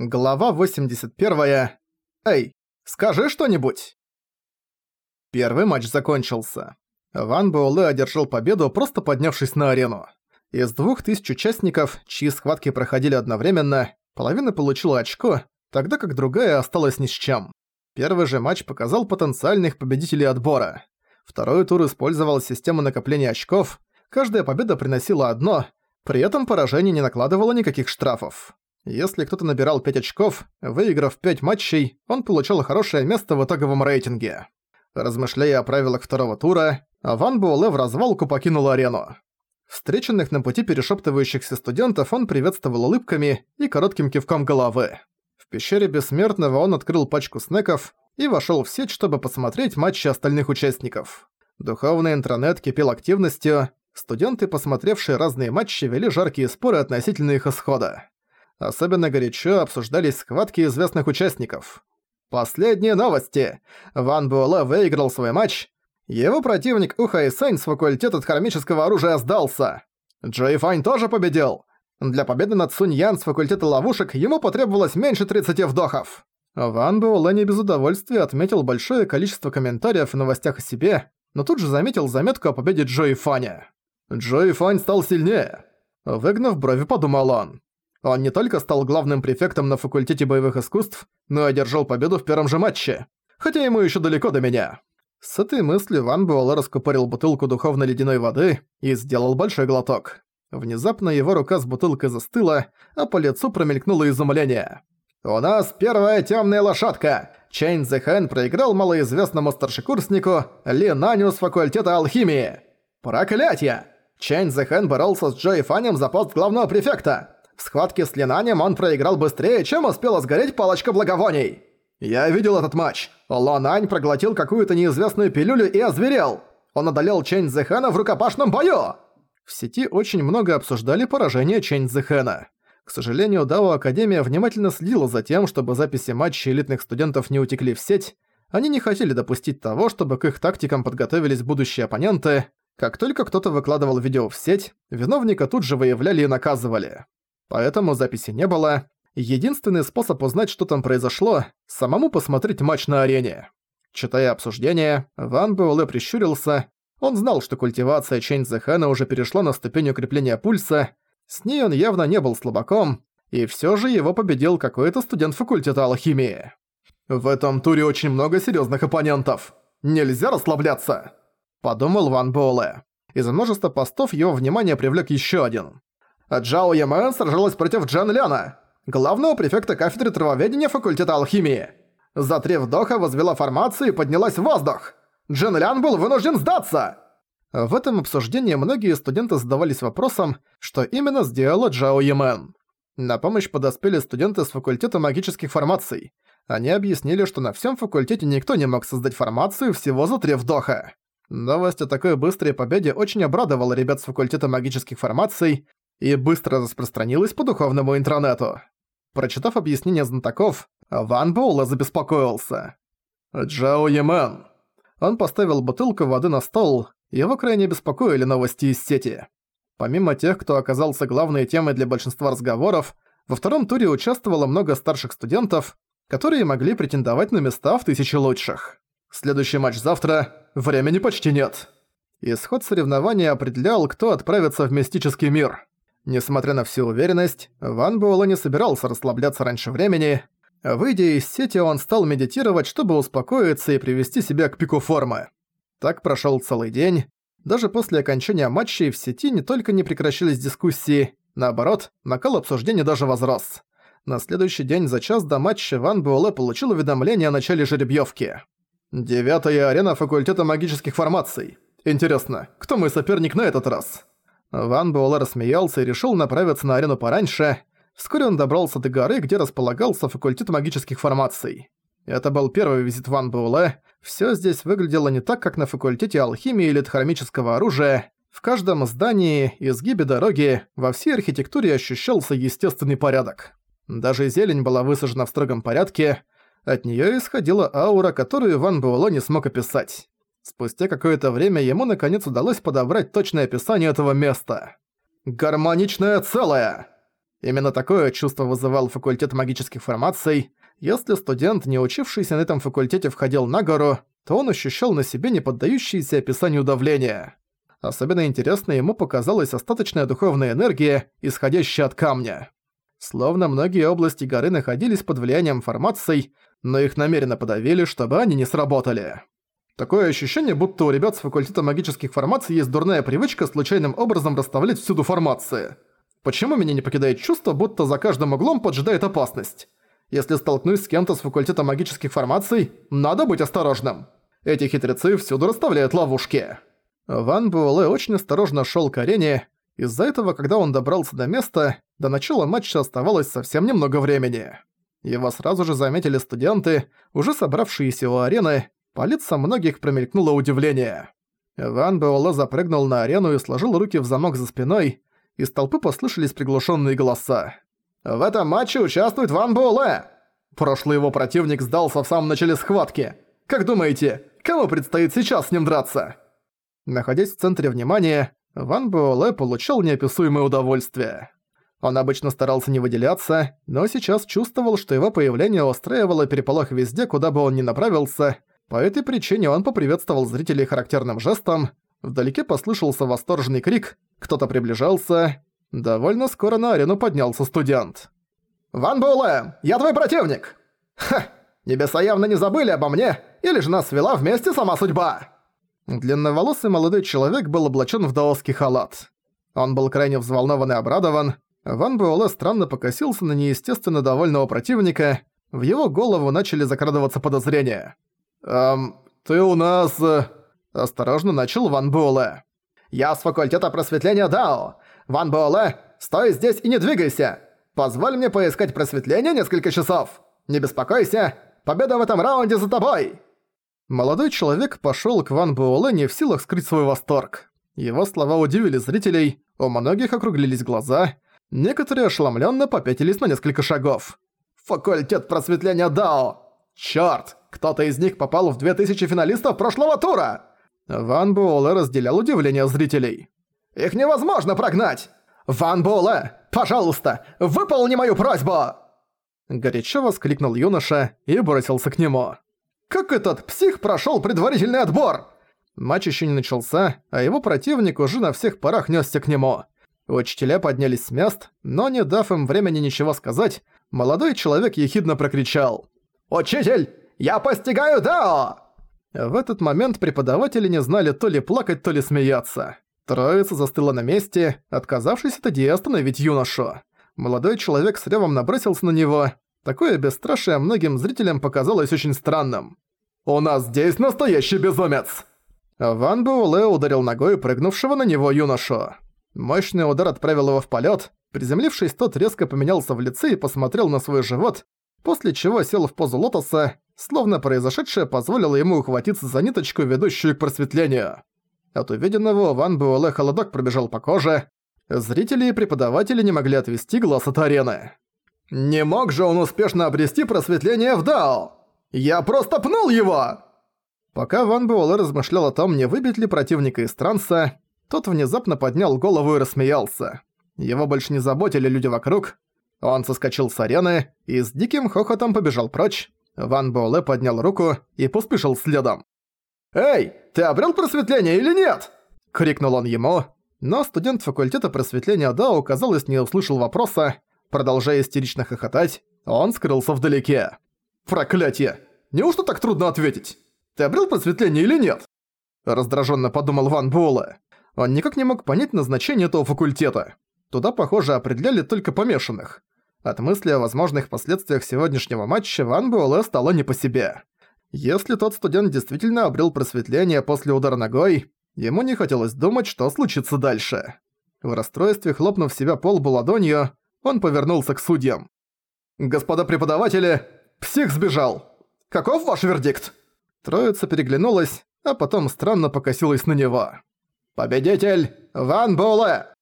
Глава 81. Эй, скажи что-нибудь! Первый матч закончился. Ван Буэлэ одержал победу, просто поднявшись на арену. Из двух тысяч участников, чьи схватки проходили одновременно, половина получила очко, тогда как другая осталась ни с чем. Первый же матч показал потенциальных победителей отбора. Второй тур использовал систему накопления очков, каждая победа приносила одно, при этом поражение не накладывало никаких штрафов. Если кто-то набирал 5 очков, выиграв 5 матчей, он получал хорошее место в итоговом рейтинге. Размышляя о правилах второго тура, Ван Буэлэ в развалку покинул арену. Встреченных на пути перешептывающихся студентов он приветствовал улыбками и коротким кивком головы. В пещере Бессмертного он открыл пачку снеков и вошел в сеть, чтобы посмотреть матчи остальных участников. Духовный интернет кипел активностью, студенты, посмотревшие разные матчи, вели жаркие споры относительно их исхода. Особенно горячо обсуждались схватки известных участников. Последние новости. Ван Буэлэ выиграл свой матч. Его противник Ухай и с факультета хромического оружия сдался. Джей Фань тоже победил. Для победы над Сунь Ян с факультета ловушек ему потребовалось меньше 30 вдохов. Ван Буэлэ не без удовольствия отметил большое количество комментариев в новостях о себе, но тут же заметил заметку о победе Джои Фаня. «Джои Фань стал сильнее», — выгнав брови, подумал он. Он не только стал главным префектом на факультете боевых искусств, но и одержал победу в первом же матче. Хотя ему еще далеко до меня. С этой мыслью Ван Буэлэ раскупорил бутылку духовно-ледяной воды и сделал большой глоток. Внезапно его рука с бутылкой застыла, а по лицу промелькнуло изумление. «У нас первая темная лошадка! Чэнь Зэхэн проиграл малоизвестному старшекурснику Ли Наню с факультета алхимии! Проклятье! Чэнь Зэхэн боролся с Джои Фанем за пост главного префекта! В схватке с Линанием он проиграл быстрее, чем успела сгореть палочка благовоний. Я видел этот матч. Лонань проглотил какую-то неизвестную пилюлю и озверел. Он одолел Чэнь Зэхэна в рукопашном бою. В сети очень много обсуждали поражение Чэнь Зэхэна. К сожалению, Дао Академия внимательно следила за тем, чтобы записи матчей элитных студентов не утекли в сеть. Они не хотели допустить того, чтобы к их тактикам подготовились будущие оппоненты. Как только кто-то выкладывал видео в сеть, виновника тут же выявляли и наказывали поэтому записи не было. Единственный способ узнать, что там произошло – самому посмотреть матч на арене. Читая обсуждение, Ван Буэлэ прищурился. Он знал, что культивация Чэнь Зэхэна уже перешла на ступень укрепления пульса. С ней он явно не был слабаком, и всё же его победил какой-то студент факультета алхимии. «В этом туре очень много серьёзных оппонентов. Нельзя расслабляться!» – подумал Ван Буэлэ. Из множества постов его внимание привлёк ещё один. А Джао Ямэн сражалась против Джан Ляна, главного префекта кафедры травоведения факультета алхимии. За три вдоха возвела формацию и поднялась в воздух. Джан Лян был вынужден сдаться! В этом обсуждении многие студенты задавались вопросом, что именно сделала Джао Ямен. На помощь подоспели студенты с факультета магических формаций. Они объяснили, что на всем факультете никто не мог создать формацию всего за три вдоха. Новость о такой быстрой победе очень обрадовала ребят с факультета магических формаций и быстро распространилась по духовному интернету. Прочитав объяснение знатоков, Ван Боула забеспокоился. «Джао Ямен!» Он поставил бутылку воды на стол, его крайне беспокоили новости из сети. Помимо тех, кто оказался главной темой для большинства разговоров, во втором туре участвовало много старших студентов, которые могли претендовать на места в тысячи лучших. Следующий матч завтра, времени почти нет. Исход соревнования определял, кто отправится в мистический мир – Несмотря на всю уверенность, Ван Буэлэ не собирался расслабляться раньше времени. Выйдя из сети, он стал медитировать, чтобы успокоиться и привести себя к пику формы. Так прошёл целый день. Даже после окончания матчей в сети не только не прекращались дискуссии, наоборот, накал обсуждений даже возрос. На следующий день за час до матча Ван Буэлэ получил уведомление о начале жеребьёвки. Девятая арена факультета магических формаций. Интересно, кто мой соперник на этот раз? Ван Буэлэ рассмеялся и решил направиться на арену пораньше. Вскоре он добрался до горы, где располагался факультет магических формаций. Это был первый визит Ван Буэлэ. Всё здесь выглядело не так, как на факультете алхимии или дхармического оружия. В каждом здании, изгибе дороги, во всей архитектуре ощущался естественный порядок. Даже зелень была высажена в строгом порядке. От неё исходила аура, которую Ван Буэлэ не смог описать. Спустя какое-то время ему наконец удалось подобрать точное описание этого места. «Гармоничное целое!» Именно такое чувство вызывал факультет магических формаций. Если студент, не учившийся на этом факультете, входил на гору, то он ощущал на себе неподдающееся описанию давления. Особенно интересно ему показалась остаточная духовная энергия, исходящая от камня. Словно многие области горы находились под влиянием формаций, но их намеренно подавили, чтобы они не сработали. Такое ощущение, будто у ребят с факультета магических формаций есть дурная привычка случайным образом расставлять всюду формации. Почему меня не покидает чувство, будто за каждым углом поджидает опасность? Если столкнусь с кем-то с факультета магических формаций, надо быть осторожным. Эти хитрецы всюду расставляют ловушки. Ван Буэлэ очень осторожно шел к арене. Из-за этого, когда он добрался до места, до начала матча оставалось совсем немного времени. Его сразу же заметили студенты, уже собравшиеся у арены, по лицам многих промелькнуло удивление. Ван Буэлэ запрыгнул на арену и сложил руки в замок за спиной, из толпы послышались приглушенные голоса. «В этом матче участвует Ван Буэлэ!» Прошлый его противник сдался в самом начале схватки. «Как думаете, кому предстоит сейчас с ним драться?» Находясь в центре внимания, Ван Буэлэ получал неописуемое удовольствие. Он обычно старался не выделяться, но сейчас чувствовал, что его появление устраивало переполох везде, куда бы он ни направился, по этой причине он поприветствовал зрителей характерным жестом, вдалеке послышался восторженный крик, кто-то приближался. Довольно скоро на арену поднялся студент. «Ван Буэлэ, я твой противник!» «Ха! Небеса явно не забыли обо мне, или же нас свела вместе сама судьба!» Длинноволосый молодой человек был облачен в даосский халат. Он был крайне взволнован и обрадован. Ван Буэлэ странно покосился на неестественно довольного противника. В его голову начали закрадываться подозрения. «Эм, ты у нас...» э, – осторожно начал Ван Буэлэ. «Я с факультета просветления Дао. Ван Буэлэ, стой здесь и не двигайся. Позволь мне поискать просветление несколько часов. Не беспокойся, победа в этом раунде за тобой!» Молодой человек пошёл к Ван Буэлэ не в силах скрыть свой восторг. Его слова удивили зрителей, у многих округлились глаза, некоторые ошеломлённо попятились на несколько шагов. «Факультет просветления Дао! Чёрт! Кто-то из них попал в 2000 финалистов прошлого тура!» Ван Буэлэ разделял удивление зрителей. «Их невозможно прогнать! Ван Буэлэ, пожалуйста, выполни мою просьбу!» Горячо воскликнул юноша и бросился к нему. «Как этот псих прошёл предварительный отбор?» Матч ещё не начался, а его противник уже на всех парах нёсся к нему. Учителя поднялись с мест, но не дав им времени ничего сказать, молодой человек ехидно прокричал. «Учитель, я постигаю Дао!» В этот момент преподаватели не знали то ли плакать, то ли смеяться. Троица застыла на месте, отказавшись от идеи остановить юношу. Молодой человек с ревом набросился на него. Такое бесстрашие многим зрителям показалось очень странным. «У нас здесь настоящий безумец!» Ван Буэлэ ударил ногой прыгнувшего на него юношу. Мощный удар отправил его в полет. Приземлившись, тот резко поменялся в лице и посмотрел на свой живот, после чего сел в позу лотоса, словно произошедшее позволило ему ухватиться за ниточку, ведущую к просветлению. От увиденного Ван Буэлэ холодок пробежал по коже, зрители и преподаватели не могли отвести глаз от арены. «Не мог же он успешно обрести просветление в Дао! Я просто пнул его!» Пока Ван Буэлэ размышлял о том, не выбить ли противника из транса, тот внезапно поднял голову и рассмеялся. Его больше не заботили люди вокруг, он соскочил с арены и с диким хохотом побежал прочь. Ван Боуле поднял руку и поспешил следом. «Эй, ты обрел просветление или нет?» — крикнул он ему. Но студент факультета просветления Дао, казалось, не услышал вопроса. Продолжая истерично хохотать, он скрылся вдалеке. «Проклятье! Неужто так трудно ответить? Ты обрел просветление или нет?» Раздраженно подумал Ван Буэлэ. Он никак не мог понять назначение этого факультета. Туда, похоже, определяли только помешанных. От мысли о возможных последствиях сегодняшнего матча Ван Буэлэ стало не по себе. Если тот студент действительно обрел просветление после удара ногой, ему не хотелось думать, что случится дальше. В расстройстве, хлопнув себя по ладонью, он повернулся к судьям. «Господа преподаватели, псих сбежал! Каков ваш вердикт?» Троица переглянулась, а потом странно покосилась на него. «Победитель Ван Буэлэ!»